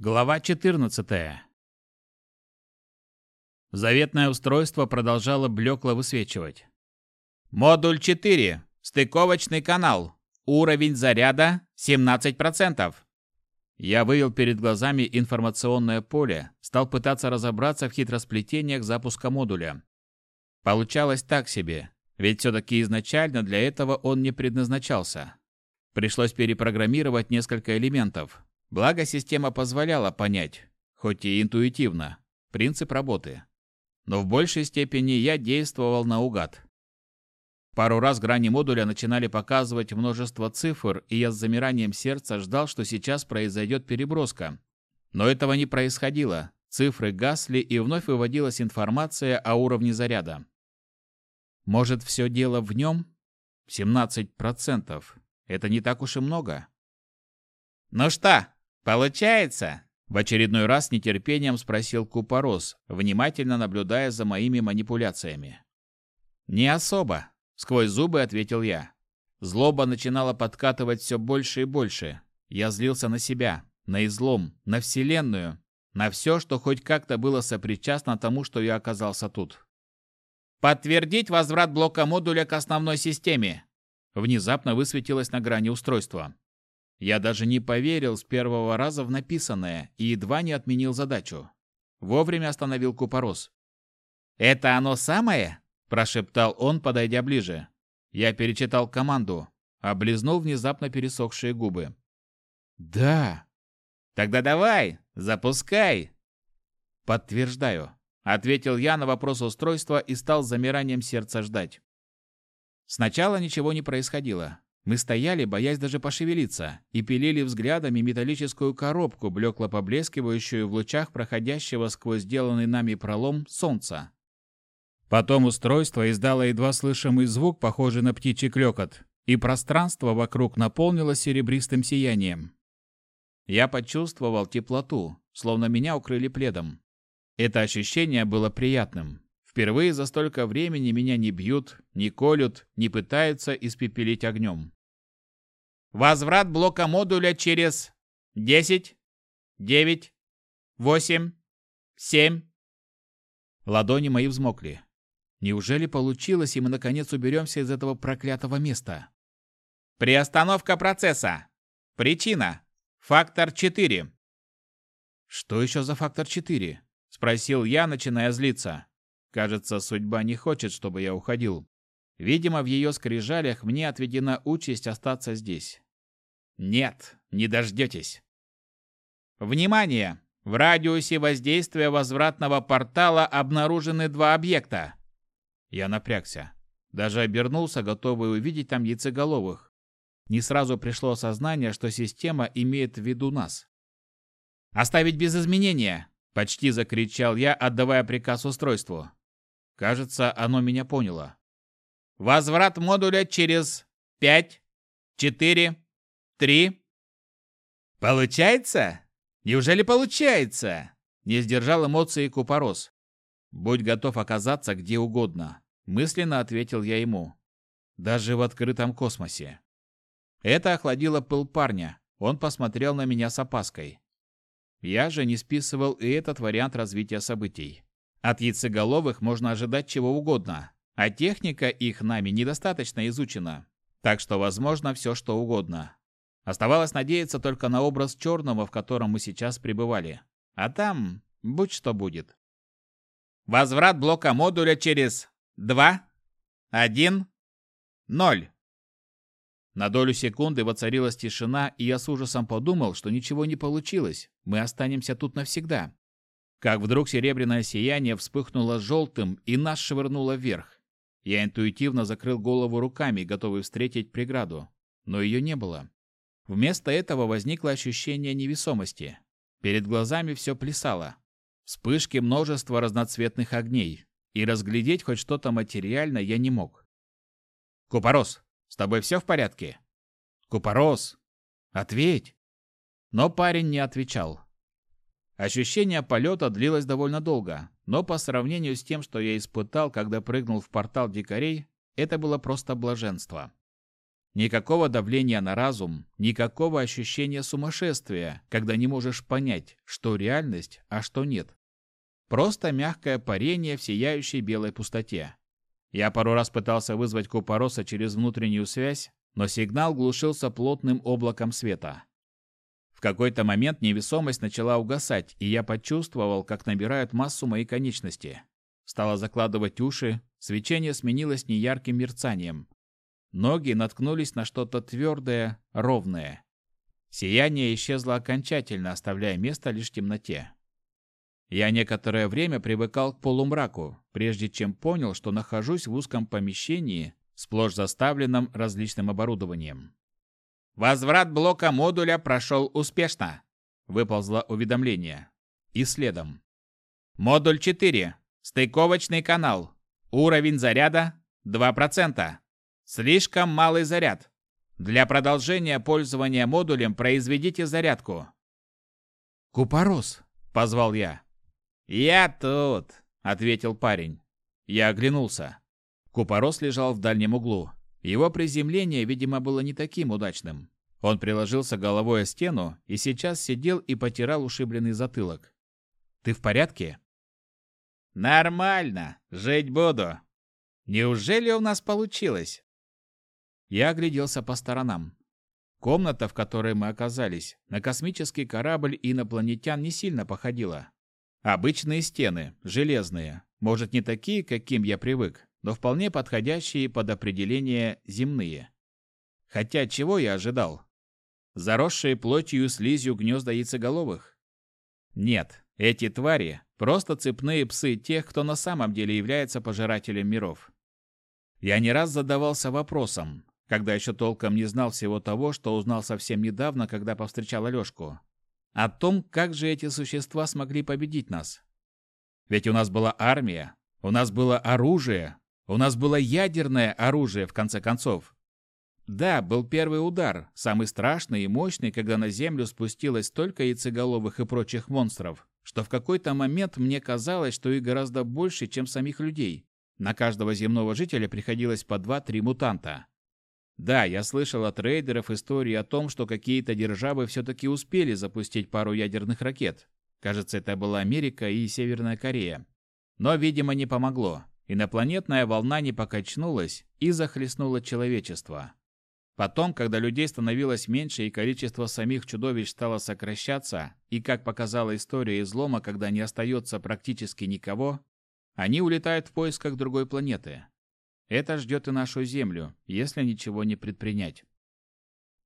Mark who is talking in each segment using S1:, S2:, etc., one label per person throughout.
S1: Глава 14. Заветное устройство продолжало блекло высвечивать. Модуль 4. Стыковочный канал. Уровень заряда 17%. Я вывел перед глазами информационное поле, стал пытаться разобраться в хитросплетениях запуска модуля. Получалось так себе, ведь все-таки изначально для этого он не предназначался. Пришлось перепрограммировать несколько элементов, Благо, система позволяла понять, хоть и интуитивно, принцип работы. Но в большей степени я действовал наугад. Пару раз грани модуля начинали показывать множество цифр, и я с замиранием сердца ждал, что сейчас произойдет переброска. Но этого не происходило. Цифры гасли, и вновь выводилась информация о уровне заряда. Может, все дело в нем? 17%. Это не так уж и много. «Ну что, «Получается?» — в очередной раз с нетерпением спросил Купорос, внимательно наблюдая за моими манипуляциями. «Не особо», — сквозь зубы ответил я. Злоба начинала подкатывать все больше и больше. Я злился на себя, на излом, на Вселенную, на все, что хоть как-то было сопричастно тому, что я оказался тут. «Подтвердить возврат блока модуля к основной системе!» Внезапно высветилось на грани устройства. Я даже не поверил с первого раза в написанное и едва не отменил задачу. Вовремя остановил Купорос. «Это оно самое?» – прошептал он, подойдя ближе. Я перечитал команду, облизнул внезапно пересохшие губы. «Да». «Тогда давай, запускай!» «Подтверждаю», – ответил я на вопрос устройства и стал с замиранием сердца ждать. Сначала ничего не происходило. Мы стояли, боясь даже пошевелиться, и пилили взглядами металлическую коробку, блекло поблескивающую в лучах проходящего сквозь сделанный нами пролом солнца. Потом устройство издало едва слышимый звук, похожий на птичий клёкот, и пространство вокруг наполнилось серебристым сиянием. Я почувствовал теплоту, словно меня укрыли пледом. Это ощущение было приятным. Впервые за столько времени меня не бьют, не колют, не пытаются испепелить огнем. Возврат блока модуля через 10, 9, 8, 7. Ладони мои взмокли. Неужели получилось, и мы наконец уберемся из этого проклятого места? Приостановка процесса. Причина. Фактор 4. Что еще за фактор 4? Спросил я, начиная злиться. Кажется, судьба не хочет, чтобы я уходил. Видимо, в ее скрижалях мне отведена участь остаться здесь. Нет, не дождетесь. Внимание! В радиусе воздействия возвратного портала обнаружены два объекта. Я напрягся. Даже обернулся, готовый увидеть там яйцеголовых. Не сразу пришло осознание, что система имеет в виду нас. «Оставить без изменения!» – почти закричал я, отдавая приказ устройству. Кажется, оно меня поняло. Возврат модуля через пять, четыре, три. Получается? Неужели получается? Не сдержал эмоции Купорос. Будь готов оказаться где угодно, мысленно ответил я ему. Даже в открытом космосе. Это охладило пыл парня. Он посмотрел на меня с опаской. Я же не списывал и этот вариант развития событий. От яйцеголовых можно ожидать чего угодно, а техника их нами недостаточно изучена. Так что возможно все что угодно. Оставалось надеяться только на образ черного, в котором мы сейчас пребывали. А там будь что будет. Возврат блока модуля через 2, 1, 0. На долю секунды воцарилась тишина, и я с ужасом подумал, что ничего не получилось. Мы останемся тут навсегда. Как вдруг серебряное сияние вспыхнуло желтым и нас швырнуло вверх. Я интуитивно закрыл голову руками, готовый встретить преграду. Но ее не было. Вместо этого возникло ощущение невесомости. Перед глазами все плясало. Вспышки множества разноцветных огней. И разглядеть хоть что-то материальное я не мог. «Купорос, с тобой все в порядке?» «Купорос! Ответь!» Но парень не отвечал. Ощущение полета длилось довольно долго, но по сравнению с тем, что я испытал, когда прыгнул в портал дикарей, это было просто блаженство. Никакого давления на разум, никакого ощущения сумасшествия, когда не можешь понять, что реальность, а что нет. Просто мягкое парение в сияющей белой пустоте. Я пару раз пытался вызвать Купороса через внутреннюю связь, но сигнал глушился плотным облаком света. В какой-то момент невесомость начала угасать, и я почувствовал, как набирают массу мои конечности. Стало закладывать уши, свечение сменилось неярким мерцанием. Ноги наткнулись на что-то твердое, ровное. Сияние исчезло окончательно, оставляя место лишь темноте. Я некоторое время привыкал к полумраку, прежде чем понял, что нахожусь в узком помещении, сплошь заставленном различным оборудованием. «Возврат блока модуля прошел успешно», — выползло уведомление. И следом. «Модуль 4. Стыковочный канал. Уровень заряда 2%. Слишком малый заряд. Для продолжения пользования модулем произведите зарядку.
S2: «Купорос!» – позвал я.
S1: «Я тут!» – ответил парень. Я оглянулся. Купорос лежал в дальнем углу. Его приземление, видимо, было не таким удачным. Он приложился головой о стену и сейчас сидел и потирал ушибленный затылок. «Ты в порядке?» «Нормально. Жить буду. Неужели у нас получилось?» Я огляделся по сторонам. Комната, в которой мы оказались, на космический корабль инопланетян не сильно походила. Обычные стены, железные, может не такие, каким я привык, но вполне подходящие под определение земные. Хотя чего я ожидал? Заросшие плотью и слизью гнезда яйцеголовых? Нет, эти твари – просто цепные псы тех, кто на самом деле является пожирателем миров. Я не раз задавался вопросом, когда еще толком не знал всего того, что узнал совсем недавно, когда повстречал Алешку. О том, как же эти существа смогли победить нас. Ведь у нас была армия, у нас было оружие, у нас было ядерное оружие, в конце концов. Да, был первый удар, самый страшный и мощный, когда на Землю спустилось столько яйцеголовых и прочих монстров, что в какой-то момент мне казалось, что их гораздо больше, чем самих людей. На каждого земного жителя приходилось по два-три мутанта. Да, я слышал от рейдеров истории о том, что какие-то державы все-таки успели запустить пару ядерных ракет. Кажется, это была Америка и Северная Корея. Но, видимо, не помогло. Инопланетная волна не покачнулась и захлестнула человечество. Потом, когда людей становилось меньше и количество самих чудовищ стало сокращаться, и, как показала история излома, когда не остается практически никого, они улетают в поисках другой планеты. Это ждет и нашу Землю, если ничего не предпринять.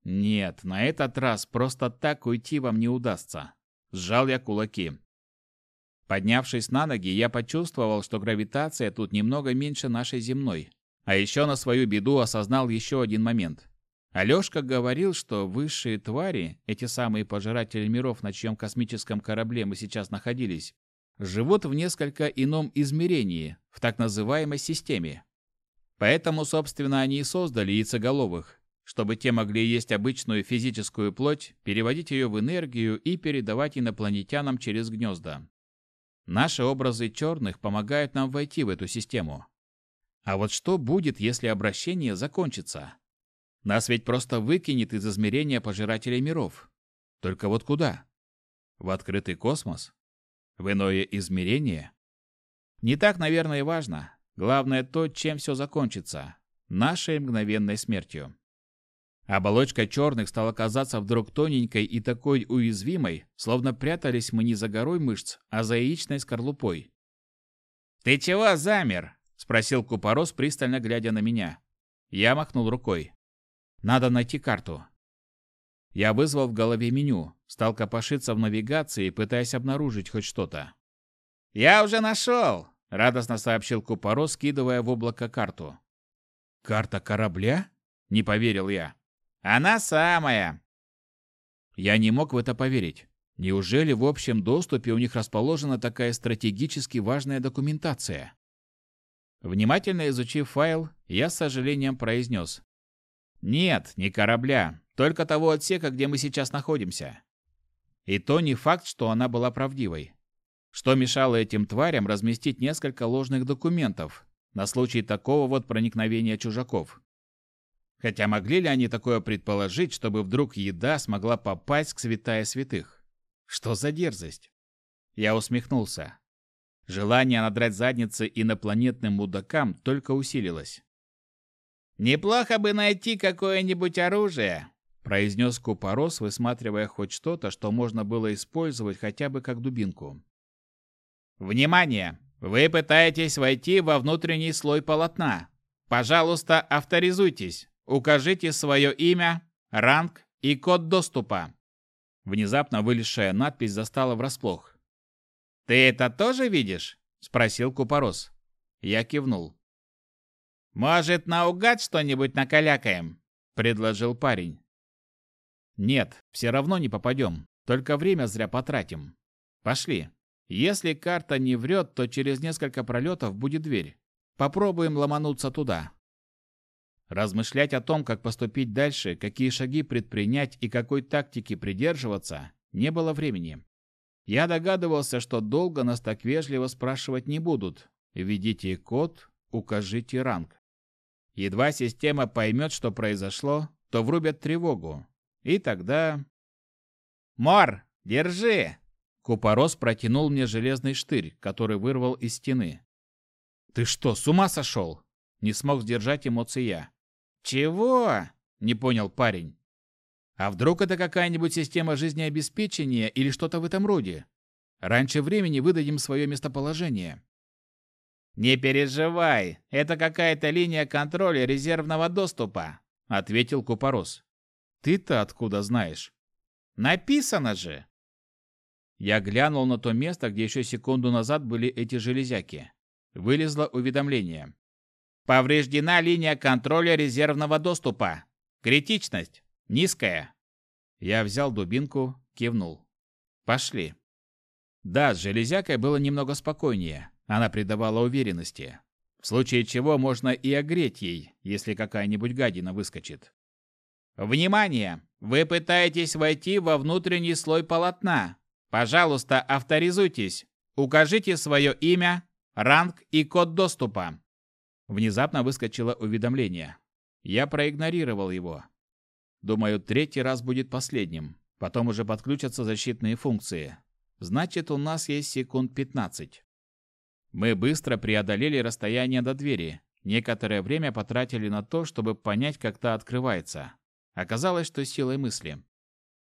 S1: Нет, на этот раз просто так уйти вам не удастся. Сжал я кулаки. Поднявшись на ноги, я почувствовал, что гравитация тут немного меньше нашей земной. А еще на свою беду осознал еще один момент. Алешка говорил, что высшие твари, эти самые пожиратели миров, на чьем космическом корабле мы сейчас находились, живут в несколько ином измерении, в так называемой системе. Поэтому, собственно, они и создали яйцеголовых, чтобы те могли есть обычную физическую плоть, переводить ее в энергию и передавать инопланетянам через гнезда. Наши образы черных помогают нам войти в эту систему. А вот что будет, если обращение закончится? Нас ведь просто выкинет из измерения пожирателей миров. Только вот куда? В открытый космос? В иное измерение? Не так, наверное, важно. Главное то, чем все закончится. Нашей мгновенной смертью. Оболочка черных стала казаться вдруг тоненькой и такой уязвимой, словно прятались мы не за горой мышц, а за яичной скорлупой. «Ты чего замер?» – спросил Купорос, пристально глядя на меня. Я махнул рукой. «Надо найти карту». Я вызвал в голове меню, стал копошиться в навигации, пытаясь обнаружить хоть что-то. «Я уже нашел!» радостно сообщил Купорос, скидывая в облако карту. Карта корабля? Не поверил я. Она самая. Я не мог в это поверить. Неужели в общем доступе у них расположена такая стратегически важная документация? Внимательно изучив файл, я с сожалением произнес. Нет, не корабля, только того отсека, где мы сейчас находимся. И то не факт, что она была правдивой. Что мешало этим тварям разместить несколько ложных документов на случай такого вот проникновения чужаков? Хотя могли ли они такое предположить, чтобы вдруг еда смогла попасть к святая святых? Что за дерзость? Я усмехнулся. Желание надрать задницы инопланетным мудакам только усилилось. «Неплохо бы найти какое-нибудь оружие», – произнес Купорос, высматривая хоть что-то, что можно было использовать хотя бы как дубинку. «Внимание! Вы пытаетесь войти во внутренний слой полотна. Пожалуйста, авторизуйтесь. Укажите свое имя, ранг и код доступа». Внезапно вылезшая надпись застала врасплох. «Ты это тоже видишь?» – спросил Купорос. Я кивнул. «Может, наугад что-нибудь накалякаем?» – предложил парень. «Нет, все равно не попадем, только время зря потратим. Пошли. Если карта не врет, то через несколько пролетов будет дверь. Попробуем ломануться туда». Размышлять о том, как поступить дальше, какие шаги предпринять и какой тактики придерживаться, не было времени. Я догадывался, что долго нас так вежливо спрашивать не будут. Введите код, укажите ранг. Едва система поймет, что произошло, то врубят тревогу. И тогда... «Мор, держи!» Купорос протянул мне железный штырь, который вырвал из стены. «Ты что, с ума сошел?» Не смог сдержать эмоции я. «Чего?» – не понял парень. «А вдруг это какая-нибудь система жизнеобеспечения или что-то в этом роде? Раньше времени выдадим свое местоположение». «Не переживай, это какая-то линия контроля резервного доступа», — ответил Купорос. «Ты-то откуда знаешь?» «Написано же!» Я глянул на то место, где еще секунду назад были эти железяки. Вылезло уведомление. «Повреждена линия контроля резервного доступа. Критичность. Низкая». Я взял дубинку, кивнул. «Пошли». Да, с железякой было немного спокойнее. Она придавала уверенности. В случае чего можно и огреть ей, если какая-нибудь гадина выскочит. Внимание! Вы пытаетесь войти во внутренний слой полотна. Пожалуйста, авторизуйтесь. Укажите свое имя, ранг и код доступа. Внезапно выскочило уведомление. Я проигнорировал его. Думаю, третий раз будет последним. Потом уже подключатся защитные функции. Значит, у нас есть секунд 15. Мы быстро преодолели расстояние до двери. Некоторое время потратили на то, чтобы понять, как та открывается. Оказалось, что силой мысли.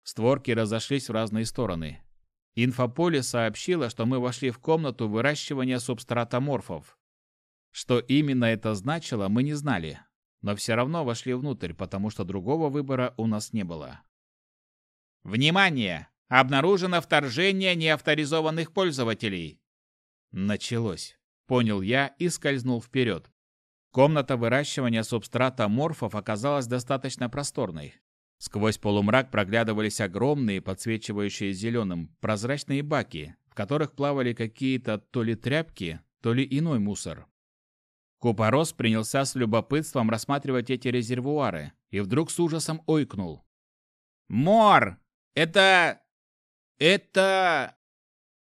S1: Створки разошлись в разные стороны. Инфополе сообщило, что мы вошли в комнату выращивания субстратоморфов. Что именно это значило, мы не знали, но все равно вошли внутрь, потому что другого выбора у нас не было. Внимание! Обнаружено вторжение неавторизованных пользователей. Началось. Понял я и скользнул вперед. Комната выращивания субстрата морфов оказалась достаточно просторной. Сквозь полумрак проглядывались огромные, подсвечивающие зеленым, прозрачные баки, в которых плавали какие-то то ли тряпки, то ли иной мусор. Купорос принялся с любопытством рассматривать эти резервуары и вдруг с ужасом ойкнул. «Мор! Это... это...»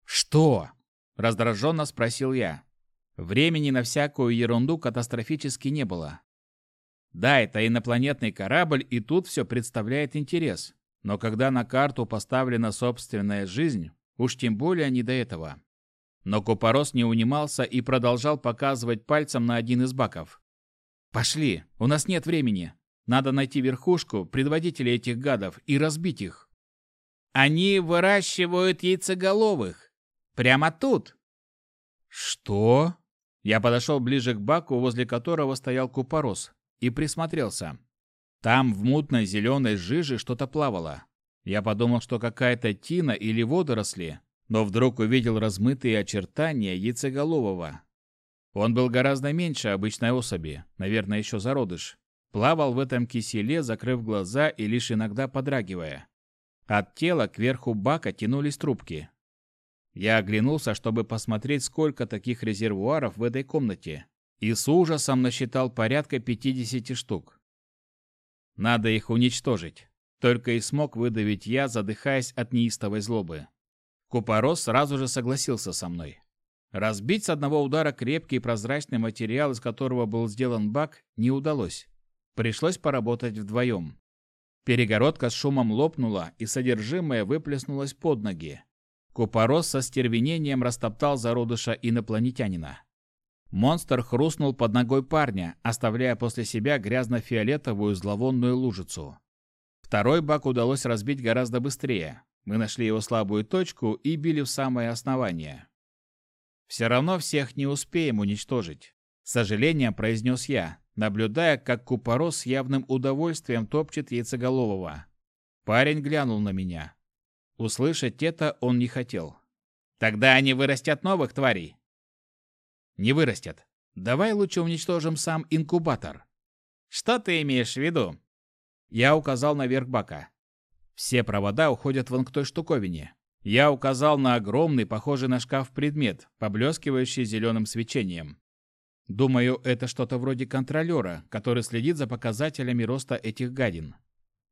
S1: «Что?» Раздраженно спросил я. Времени на всякую ерунду катастрофически не было. Да, это инопланетный корабль, и тут все представляет интерес. Но когда на карту поставлена собственная жизнь, уж тем более не до этого. Но Купорос не унимался и продолжал показывать пальцем на один из баков. «Пошли, у нас нет времени. Надо найти верхушку, предводителей этих гадов, и разбить их». «Они выращивают яйцеголовых. Прямо тут!» «Что?» Я подошел ближе к баку, возле которого стоял купорос, и присмотрелся. Там в мутной зеленой жиже что-то плавало. Я подумал, что какая-то тина или водоросли, но вдруг увидел размытые очертания яйцеголового. Он был гораздо меньше обычной особи, наверное, еще зародыш. Плавал в этом киселе, закрыв глаза и лишь иногда подрагивая. От тела кверху бака тянулись трубки, я оглянулся, чтобы посмотреть, сколько таких резервуаров в этой комнате, и с ужасом насчитал порядка 50 штук. Надо их уничтожить. Только и смог выдавить я, задыхаясь от неистовой злобы. Купорос сразу же согласился со мной. Разбить с одного удара крепкий прозрачный материал, из которого был сделан бак, не удалось. Пришлось поработать вдвоем. Перегородка с шумом лопнула, и содержимое выплеснулось под ноги. Купорос со стервенением растоптал зародыша инопланетянина. Монстр хрустнул под ногой парня, оставляя после себя грязно-фиолетовую зловонную лужицу. Второй бак удалось разбить гораздо быстрее. Мы нашли его слабую точку и били в самое основание. Все равно всех не успеем уничтожить. С сожалением произнес я, наблюдая, как Купорос с явным удовольствием топчет яйцеголового. Парень глянул на меня. Услышать это он не хотел. «Тогда они вырастят новых тварей?» «Не вырастят. Давай лучше уничтожим сам инкубатор». «Что ты имеешь в виду?» Я указал на верх бака. Все провода уходят вон к той штуковине. Я указал на огромный, похожий на шкаф предмет, поблескивающий зеленым свечением. Думаю, это что-то вроде контролера, который следит за показателями роста этих гадин.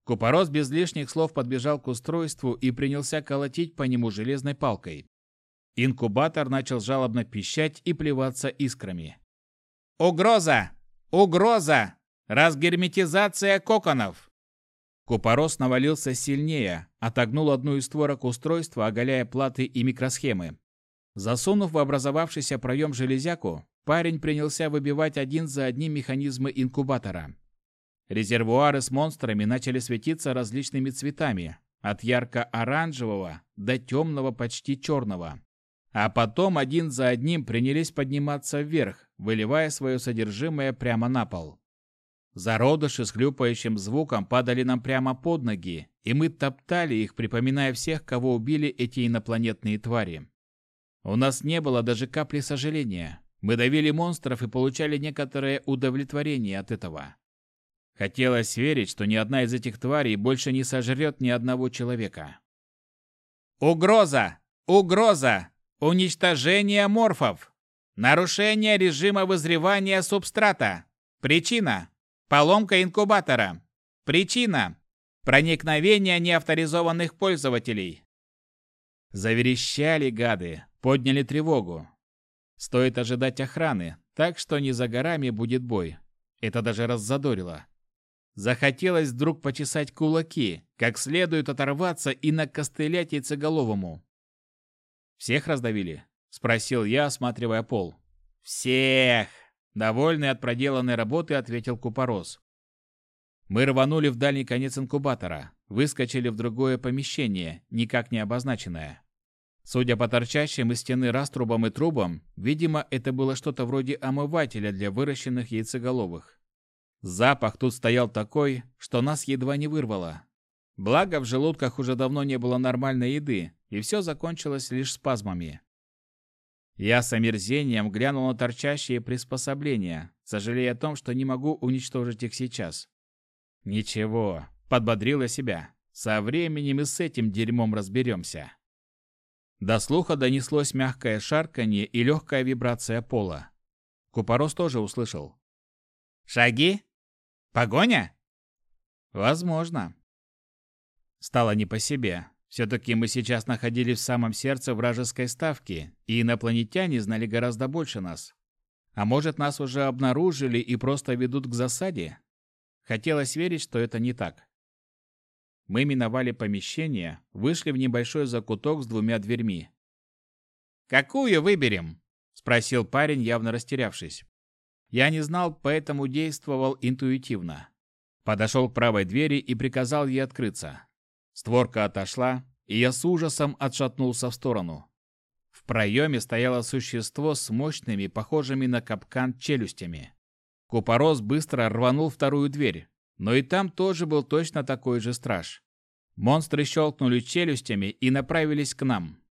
S1: Купорос без лишних слов подбежал к устройству и принялся колотить по нему железной палкой. Инкубатор начал жалобно пищать и плеваться искрами. «Угроза! Угроза! Разгерметизация коконов!» Купорос навалился сильнее, отогнул одну из створок устройства, оголяя платы и микросхемы. Засунув в образовавшийся проем железяку, парень принялся выбивать один за одним механизмы инкубатора. Резервуары с монстрами начали светиться различными цветами, от ярко-оранжевого до темного почти черного. А потом один за одним принялись подниматься вверх, выливая свое содержимое прямо на пол. Зародыши с хлюпающим звуком падали нам прямо под ноги, и мы топтали их, припоминая всех, кого убили эти инопланетные твари. У нас не было даже капли сожаления. Мы давили монстров и получали некоторое удовлетворение от этого. Хотелось верить, что ни одна из этих тварей больше не сожрет ни одного человека. Угроза! Угроза! Уничтожение морфов! Нарушение режима вызревания субстрата! Причина! Поломка инкубатора! Причина! Проникновение неавторизованных пользователей! Заверещали гады, подняли тревогу. Стоит ожидать охраны, так что не за горами будет бой. Это даже раззадорило. Захотелось вдруг почесать кулаки, как следует оторваться и накостылять яйцеголовому. «Всех раздавили?» — спросил я, осматривая пол. «Всех!» — довольный от проделанной работы ответил Купорос. Мы рванули в дальний конец инкубатора, выскочили в другое помещение, никак не обозначенное. Судя по торчащим из стены раструбам и трубам, видимо, это было что-то вроде омывателя для выращенных яйцеголовых. Запах тут стоял такой, что нас едва не вырвало. Благо, в желудках уже давно не было нормальной еды, и все закончилось лишь спазмами. Я с омерзением глянул на торчащие приспособления, сожалея о том, что не могу уничтожить их сейчас. Ничего, подбодрила себя. Со временем и с этим дерьмом разберемся. До слуха донеслось мягкое шарканье и легкая вибрация пола. Купорос тоже услышал. «Шаги?» Погоня? Возможно. Стало не по себе. Все-таки мы сейчас находились в самом сердце вражеской ставки, и инопланетяне знали гораздо больше нас. А может, нас уже обнаружили и просто ведут к засаде? Хотелось верить, что это не так. Мы миновали помещение, вышли в небольшой закуток с двумя дверьми. «Какую выберем?» – спросил парень, явно растерявшись. Я не знал, поэтому действовал интуитивно. Подошел к правой двери и приказал ей открыться. Створка отошла, и я с ужасом отшатнулся в сторону. В проеме стояло существо с мощными, похожими на капкан, челюстями. Купорос быстро рванул вторую дверь, но и там тоже был точно такой же страж. Монстры щелкнули челюстями и направились к нам.